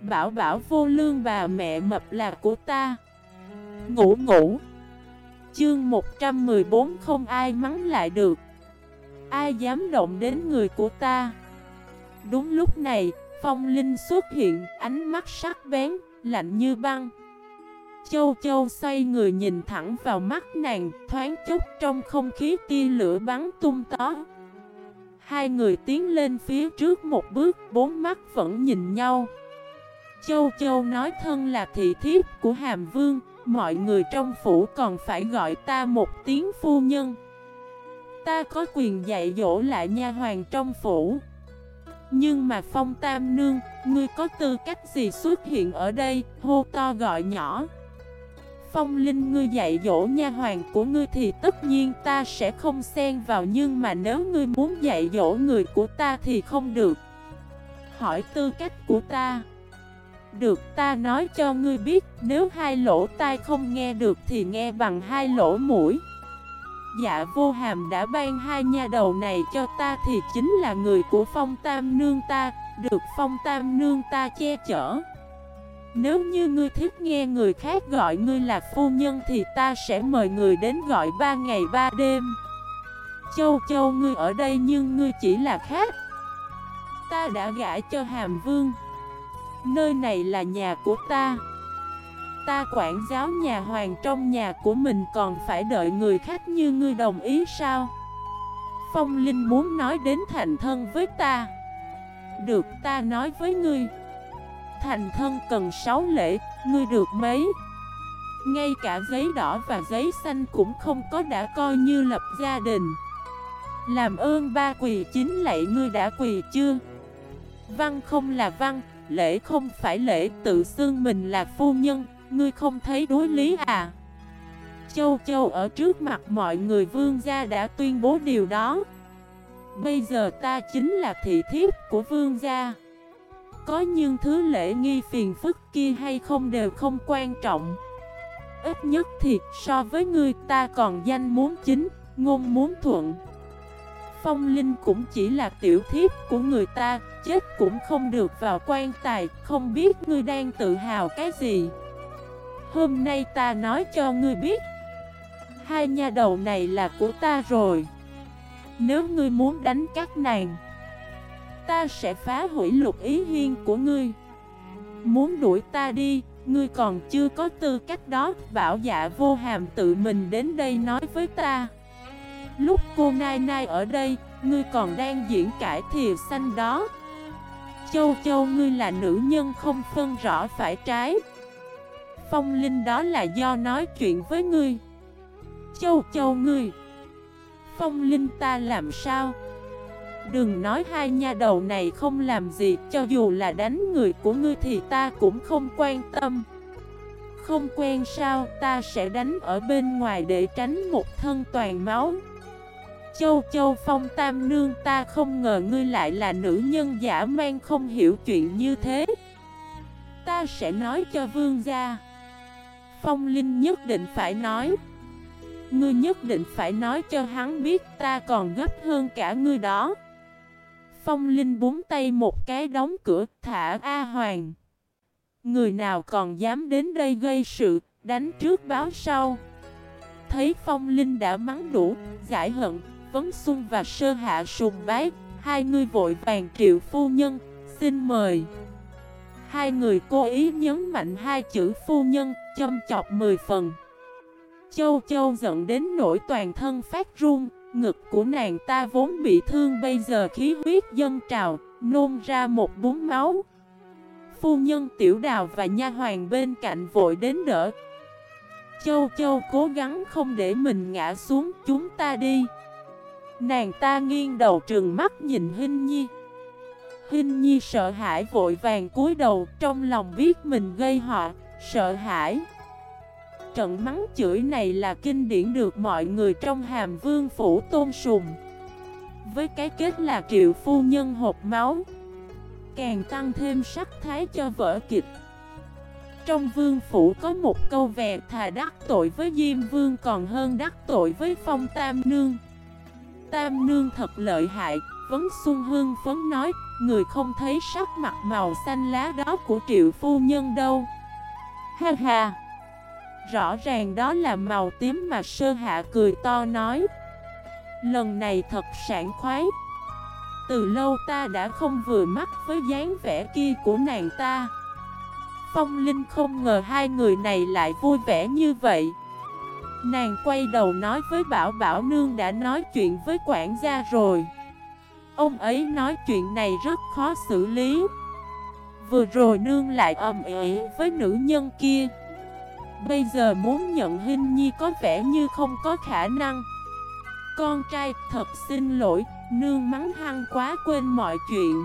Bảo bảo vô lương bà mẹ mập là của ta. Ngủ ngủ. Chương 114 không ai mắng lại được. Ai dám động đến người của ta? Đúng lúc này, Phong Linh xuất hiện, Ánh mắt sắc bén, Lạnh như băng. Châu Châu xoay người nhìn thẳng vào mắt nàng, Thoáng chút trong không khí tia lửa bắn tung tó Hai người tiến lên phía trước một bước, Bốn mắt vẫn nhìn nhau. Châu Châu nói thân là thị thiếp của Hàm Vương, Mọi người trong phủ còn phải gọi ta một tiếng phu nhân. Ta có quyền dạy dỗ lại nha hoàng trong phủ. Nhưng mà Phong Tam Nương, Ngươi có tư cách gì xuất hiện ở đây? Hô to gọi nhỏ. Phong Linh, ngươi dạy dỗ nha hoàng của ngươi thì tất nhiên ta sẽ không xen vào, Nhưng mà nếu ngươi muốn dạy dỗ người của ta thì không được. Hỏi tư cách của ta được, ta nói cho ngươi biết, Nếu hai lỗ tai không nghe được thì nghe bằng hai lỗ mũi. Dạ vô hàm đã ban hai nha đầu này cho ta Thì chính là người của phong tam nương ta. Được, phong tam nương ta che chở. Nếu như ngươi thích nghe người khác gọi ngươi là phu nhân Thì ta sẽ mời người đến gọi ba ngày ba đêm. Châu châu, ngươi ở đây nhưng ngươi chỉ là khác. Ta đã gả cho hàm vương. Nơi này là nhà của ta. Ta quản giáo nhà hoàng trong nhà của mình còn phải đợi người khác như ngươi đồng ý sao? Phong Linh muốn nói đến thành thân với ta. Được ta nói với ngươi. Thành thân cần 6 lễ, ngươi được mấy? Ngay cả giấy đỏ và giấy xanh cũng không có đã coi như lập gia đình. Làm ơn ba quỳ chính lạy ngươi đã quỳ chưa? Văn không là văn, lễ không phải lễ tự xưng mình là phu nhân, ngươi không thấy đối lý à? Châu Châu ở trước mặt mọi người vương gia đã tuyên bố điều đó. Bây giờ ta chính là thị thiếp của vương gia. Có những thứ lễ nghi phiền phức kia hay không đều không quan trọng. Ít nhất thì so với ngươi ta còn danh muốn chính, ngôn muốn thuận. Phong Linh cũng chỉ là tiểu thiếp của người ta, chết cũng không được vào quan tài, không biết ngươi đang tự hào cái gì. Hôm nay ta nói cho ngươi biết, hai nha đầu này là của ta rồi. Nếu ngươi muốn đánh các nàng, ta sẽ phá hủy lục ý hiên của ngươi. Muốn đuổi ta đi, ngươi còn chưa có tư cách đó, bảo dạ vô hàm tự mình đến đây nói với ta. Lúc cô Nai Nai ở đây, ngươi còn đang diễn cải thìa xanh đó. Châu Châu ngươi là nữ nhân không phân rõ phải trái. Phong Linh đó là do nói chuyện với ngươi. Châu Châu ngươi. Phong Linh ta làm sao? Đừng nói hai nha đầu này không làm gì Cho dù là đánh người của ngươi thì ta cũng không quan tâm. Không quen sao ta sẽ đánh ở bên ngoài để tránh một thân toàn máu. Châu Châu Phong Tam Nương, ta không ngờ ngươi lại là nữ nhân giả mang không hiểu chuyện như thế. Ta sẽ nói cho vương gia. Phong Linh nhất định phải nói. Ngươi nhất định phải nói cho hắn biết ta còn gấp hơn cả ngươi đó. Phong Linh búng tay một cái đóng cửa, thả A Hoàng. Người nào còn dám đến đây gây sự, Đánh trước báo sau. Thấy Phong Linh đã mắng đủ, Giải hận Vấn Xuân và Sơ Hạ sùng bái, hai người vội vàng triệu phu nhân, xin mời. Hai người cố ý nhấn mạnh hai chữ phu nhân, châm chọc mười phần. Châu Châu giận đến nỗi toàn thân phát run, ngực của nàng ta vốn bị thương bây giờ khí huyết dâng trào, nôn ra một bún máu. Phu nhân tiểu đào và nha hoàng bên cạnh vội đến đỡ. Châu Châu cố gắng không để mình ngã xuống chúng ta đi. Nàng ta nghiêng đầu trừng mắt nhìn Hinh Nhi. Hinh Nhi sợ hãi vội vàng cúi đầu, Trong lòng biết mình gây họa, Sợ hãi. Trận mắng chửi này là kinh điển được mọi người trong hàm vương phủ tôn sùng. Với cái kết là triệu phu nhân hộp máu, Càng tăng thêm sắc thái cho vở kịch. Trong vương phủ có một câu vẹt thà đắc tội với Diêm Vương, còn hơn đắc tội với Phong Tam Nương. Tam nương thật lợi hại, Vấn Xuân Hương phấn nói, người không thấy sắc mặt màu xanh lá đó của triệu phu nhân đâu. Ha ha! Rõ ràng đó là màu tím mà sơ hạ cười to nói. Lần này thật sảng khoái. Từ lâu ta đã không vừa mắt với dáng vẻ kia của nàng ta. Phong Linh không ngờ hai người này lại vui vẻ như vậy. Nàng quay đầu nói với Bảo Bảo Nương đã nói chuyện với quản gia rồi. Ông ấy nói chuyện này rất khó xử lý. Vừa rồi nương lại ầm ĩ với nữ nhân kia. Bây giờ muốn nhận hình nhi có vẻ như không có khả năng. Con trai, thật xin lỗi, Nương mắng hăng quá quên mọi chuyện.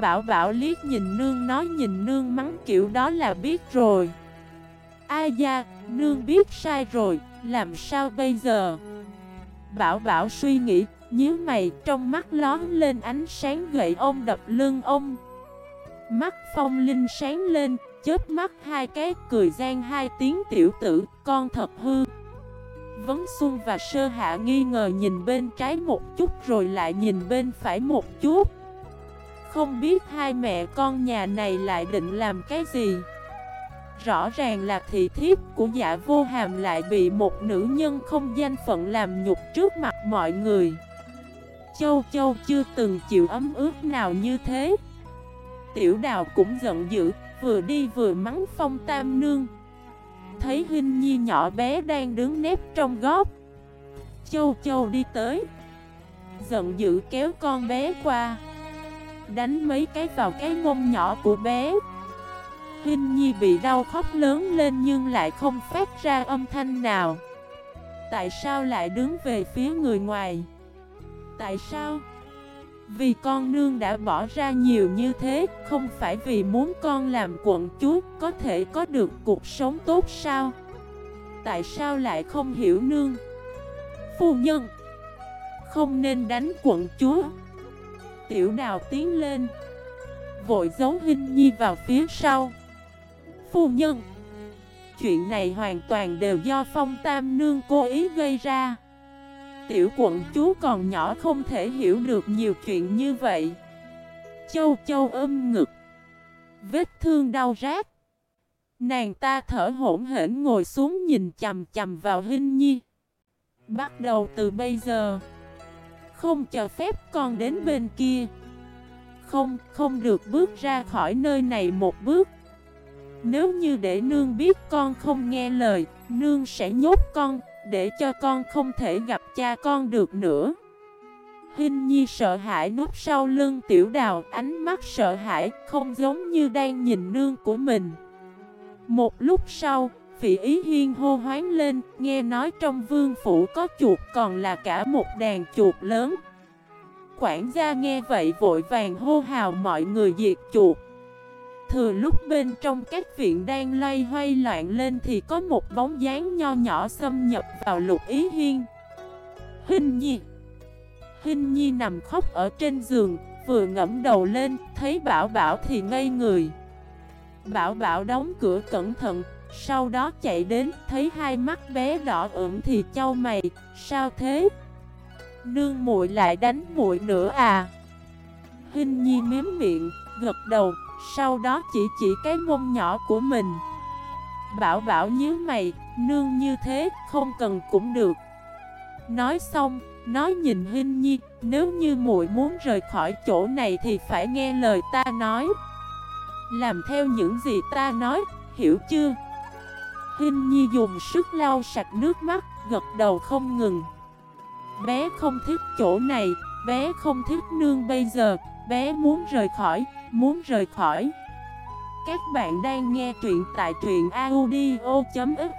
Bảo bảo liếc nhìn nương nói, nhìn nương mắng kiểu đó là biết rồi. Ai da, nương biết sai rồi, làm sao bây giờ? Bảo bảo suy nghĩ, nhíu mày trong mắt lón lên ánh sáng gậy ông đập lưng ông. Mắt phong linh sáng lên, chớp mắt hai cái cười gian hai tiếng tiểu tử, con thật hư. Vấn Xuân và Sơ Hạ nghi ngờ nhìn bên trái một chút rồi lại nhìn bên phải một chút. Không biết hai mẹ con nhà này lại định làm cái gì. Rõ ràng là thị thiếp của dạ vô hàm lại bị một nữ nhân không danh phận làm nhục trước mặt mọi người. Châu Châu chưa từng chịu ấm ướt nào như thế. Tiểu đào cũng giận dữ, Vừa đi vừa mắng phong tam nương. Thấy Hinh Nhi nhỏ bé đang đứng nép trong góc. Châu Châu đi tới. Giận dữ kéo con bé qua. Đánh mấy cái vào cái mông nhỏ của bé. Hinh Nhi bị đau khóc lớn lên nhưng lại không phát ra âm thanh nào. Tại sao lại đứng về phía người ngoài? Tại sao? Vì con nương đã bỏ ra nhiều như thế, Không phải vì muốn con làm quận chúa Có thể có được cuộc sống tốt sao? Tại sao lại không hiểu nương? Phu nhân! Không nên đánh quận chúa. Tiểu đào tiến lên, Vội giấu Hinh Nhi vào phía sau. Phu nhân. Chuyện này hoàn toàn đều do phong tam nương cố ý gây ra. Tiểu quận chúa còn nhỏ không thể hiểu được nhiều chuyện như vậy. Châu châu ôm ngực. Vết thương đau rát. Nàng ta thở hổn hển ngồi xuống nhìn chầm chầm vào Hinh Nhi. Bắt đầu từ bây giờ Không cho phép con đến bên kia. Không, không được bước ra khỏi nơi này một bước. Nếu như để nương biết con không nghe lời, Nương sẽ nhốt con, để cho con không thể gặp cha con được nữa. Hinh Nhi sợ hãi núp sau lưng tiểu đào, Ánh mắt sợ hãi không giống như đang nhìn nương của mình. Một lúc sau Phỉ ý hiên hô hoáng lên, Nghe nói trong vương phủ có chuột còn là cả một đàn chuột lớn. Quản gia nghe vậy vội vàng hô hào mọi người diệt chuột. Thừa lúc bên trong các viện đang loay hoay loạn lên thì có một bóng dáng nho nhỏ xâm nhập vào lục ý hiên. Hình nhi. Hình nhi nằm khóc ở trên giường, Vừa ngẫm đầu lên, Thấy bảo bảo thì ngây người. Bảo bảo đóng cửa cẩn thận, Sau đó chạy đến, Thấy hai mắt bé đỏ ửng thì châu mày, Sao thế? Nương muội lại đánh muội nữa à? Hình nhi miếm miệng, Gật đầu sau đó chỉ chỉ cái mông nhỏ của mình. Bảo bảo nhớ mày, Nương như thế, không cần cũng được. Nói xong Nói nhìn Hinh Nhi, Nếu như muội muốn rời khỏi chỗ này Thì phải nghe lời ta nói. Làm theo những gì ta nói, Hiểu chưa? Hinh Nhi dùng sức lau sạch nước mắt, Gật đầu không ngừng. Bé không thích chỗ này, Bé không thích nương bây giờ, Bé muốn rời khỏi muốn rời khỏi. Các bạn đang nghe truyện tại truyện audio.fif